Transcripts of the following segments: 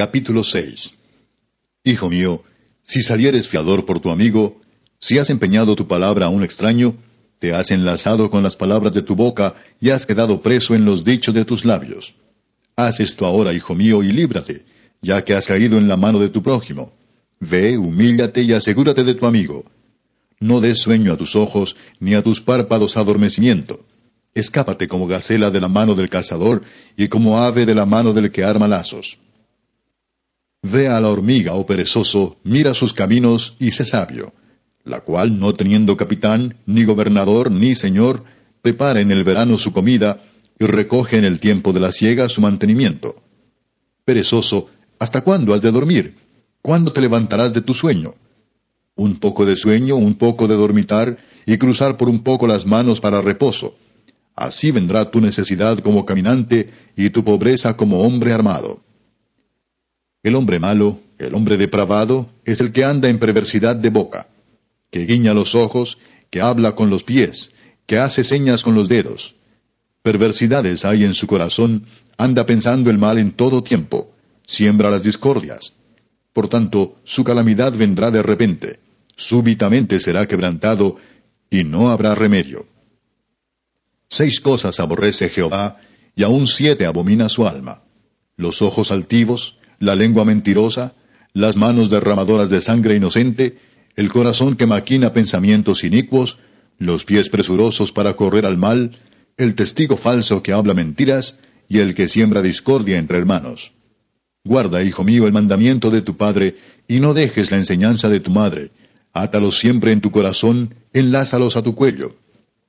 Capítulo 6 Hijo mío, si salieres fiador por tu amigo, si has empeñado tu palabra a un extraño, te has enlazado con las palabras de tu boca y has quedado preso en los dichos de tus labios. Haz esto ahora, hijo mío, y líbrate, ya que has caído en la mano de tu prójimo. Ve, humíllate y asegúrate de tu amigo. No des sueño a tus ojos, ni a tus párpados adormecimiento. Escápate como gacela de la mano del cazador, y como ave de la mano del que arma lazos. Ve a la hormiga, oh perezoso, mira sus caminos y sé sabio, la cual, no teniendo capitán, ni gobernador, ni señor, prepara en el verano su comida y recoge en el tiempo de la siega su mantenimiento. Perezoso, ¿hasta cuándo has de dormir? ¿Cuándo te levantarás de tu sueño? Un poco de sueño, un poco de dormitar, y cruzar por un poco las manos para reposo. Así vendrá tu necesidad como caminante y tu pobreza como hombre armado. El hombre malo, el hombre depravado, es el que anda en perversidad de boca, que guiña los ojos, que habla con los pies, que hace señas con los dedos. Perversidades hay en su corazón, anda pensando el mal en todo tiempo, siembra las discordias. Por tanto, su calamidad vendrá de repente, súbitamente será quebrantado, y no habrá remedio. Seis cosas aborrece Jehová, y aun siete abomina su alma. Los ojos altivos, la lengua mentirosa, las manos derramadoras de sangre inocente, el corazón que maquina pensamientos inicuos, los pies presurosos para correr al mal, el testigo falso que habla mentiras, y el que siembra discordia entre hermanos. Guarda, hijo mío, el mandamiento de tu padre, y no dejes la enseñanza de tu madre. Átalos siempre en tu corazón, enlázalos a tu cuello.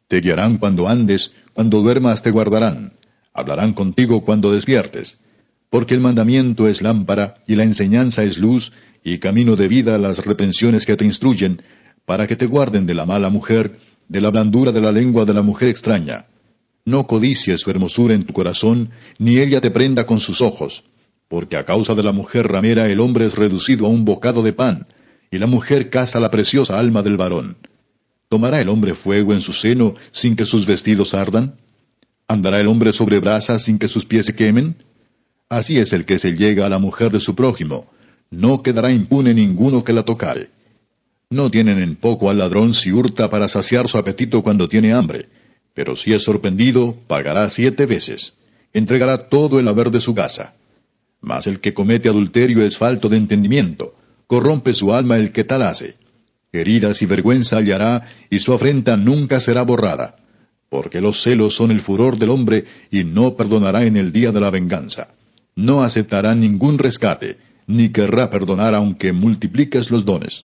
Te guiarán cuando andes, cuando duermas te guardarán. Hablarán contigo cuando despiertes porque el mandamiento es lámpara y la enseñanza es luz y camino de vida las reprensiones que te instruyen, para que te guarden de la mala mujer, de la blandura de la lengua de la mujer extraña. No codicies su hermosura en tu corazón, ni ella te prenda con sus ojos, porque a causa de la mujer ramera el hombre es reducido a un bocado de pan, y la mujer caza la preciosa alma del varón. ¿Tomará el hombre fuego en su seno sin que sus vestidos ardan? ¿Andará el hombre sobre brasas sin que sus pies se quemen? Así es el que se llega a la mujer de su prójimo. No quedará impune ninguno que la tocare. No tienen en poco al ladrón si hurta para saciar su apetito cuando tiene hambre, pero si es sorprendido, pagará siete veces. Entregará todo el haber de su casa. Mas el que comete adulterio es falto de entendimiento, corrompe su alma el que tal hace. Heridas y vergüenza hallará, y su afrenta nunca será borrada, porque los celos son el furor del hombre, y no perdonará en el día de la venganza no aceptará ningún rescate, ni querrá perdonar aunque multipliques los dones.